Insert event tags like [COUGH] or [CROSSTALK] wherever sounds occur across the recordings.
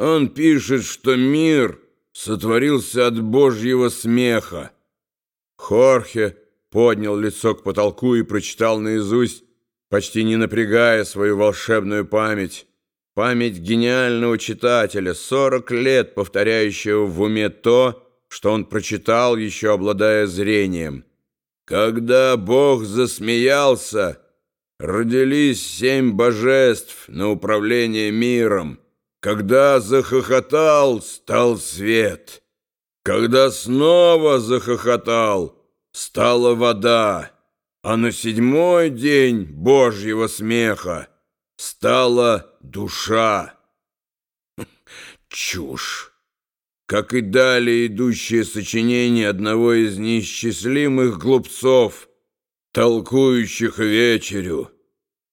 Он пишет, что мир сотворился от божьего смеха. Хорхе поднял лицо к потолку и прочитал наизусть, почти не напрягая свою волшебную память. Память гениального читателя, сорок лет повторяющего в уме то, что он прочитал, еще обладая зрением. Когда Бог засмеялся, родились семь божеств на управление миром. Когда захохотал, стал свет. Когда снова захохотал, стала вода. А на седьмой день Божьего смеха стала душа. [LAUGHS] Чушь! Как и далее идущее сочинение одного из неисчислимых глупцов, толкующих вечерю.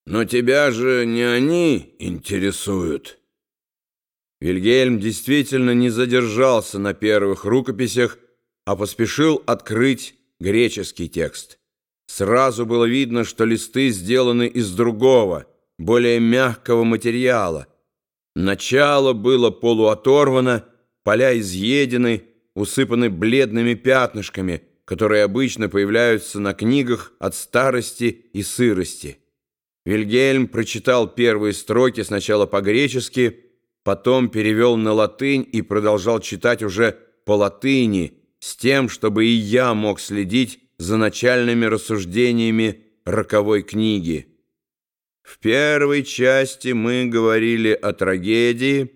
Но тебя же не они интересуют. Вильгельм действительно не задержался на первых рукописях, а поспешил открыть греческий текст. Сразу было видно, что листы сделаны из другого, более мягкого материала. Начало было полуоторвано, поля изъедены, усыпаны бледными пятнышками, которые обычно появляются на книгах от старости и сырости. Вильгельм прочитал первые строки сначала по-гречески, потом перевел на латынь и продолжал читать уже по латыни, с тем, чтобы и я мог следить за начальными рассуждениями роковой книги. В первой части мы говорили о трагедии,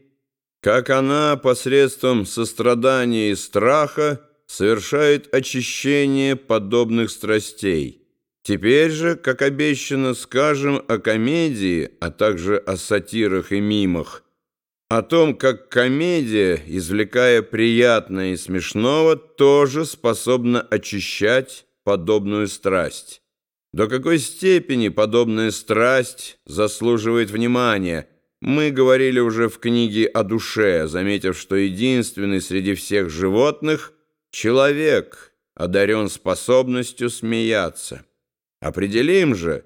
как она посредством сострадания и страха совершает очищение подобных страстей. Теперь же, как обещано, скажем о комедии, а также о сатирах и мимах – о том, как комедия, извлекая приятное и смешного, тоже способна очищать подобную страсть. До какой степени подобная страсть заслуживает внимания, мы говорили уже в книге о душе, заметив, что единственный среди всех животных – человек, одарен способностью смеяться. Определим же,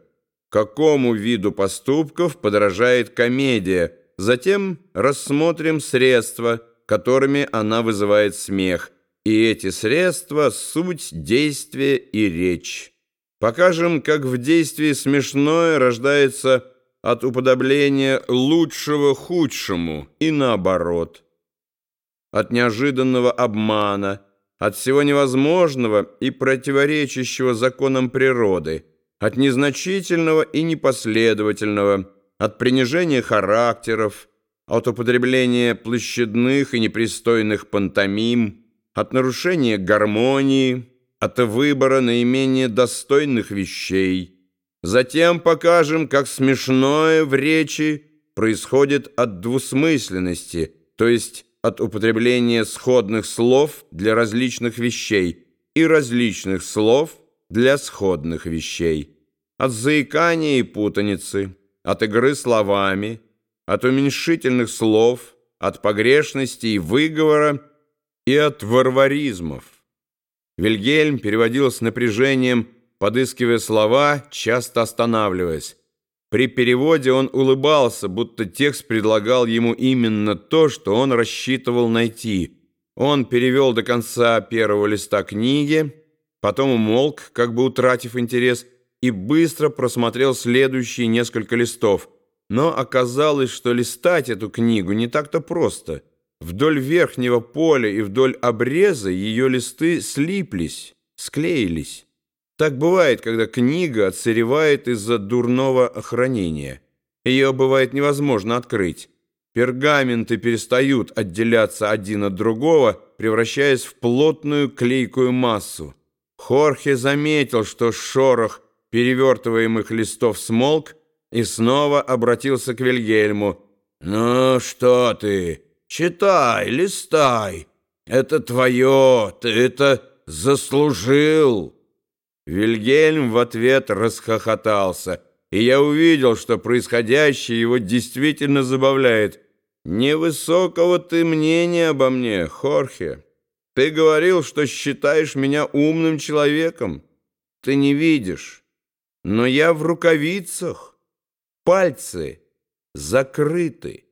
какому виду поступков подражает комедия – Затем рассмотрим средства, которыми она вызывает смех, и эти средства — суть действия и речь. Покажем, как в действии смешное рождается от уподобления лучшего худшему и наоборот. От неожиданного обмана, от всего невозможного и противоречащего законам природы, от незначительного и непоследовательного – от принижения характеров, от употребления площадных и непристойных пантомим, от нарушения гармонии, от выбора наименее достойных вещей. Затем покажем, как смешное в речи происходит от двусмысленности, то есть от употребления сходных слов для различных вещей и различных слов для сходных вещей, от заикания и путаницы, от игры словами, от уменьшительных слов, от погрешности и выговора и от варваризмов. Вильгельм переводил с напряжением, подыскивая слова, часто останавливаясь. При переводе он улыбался, будто текст предлагал ему именно то, что он рассчитывал найти. Он перевел до конца первого листа книги, потом умолк, как бы утратив интерес, и быстро просмотрел следующие несколько листов. Но оказалось, что листать эту книгу не так-то просто. Вдоль верхнего поля и вдоль обреза ее листы слиплись, склеились. Так бывает, когда книга отсыревает из-за дурного охранения. Ее бывает невозможно открыть. Пергаменты перестают отделяться один от другого, превращаясь в плотную клейкую массу. Хорхе заметил, что шорох перевертываемых листов смолк и снова обратился к Вильгельму. «Ну что ты? Читай, листай. Это твое, ты это заслужил». Вильгельм в ответ расхохотался, и я увидел, что происходящее его действительно забавляет. «Невысокого ты мнения обо мне, Хорхе. Ты говорил, что считаешь меня умным человеком. Ты не видишь». Но я в рукавицах, пальцы закрыты.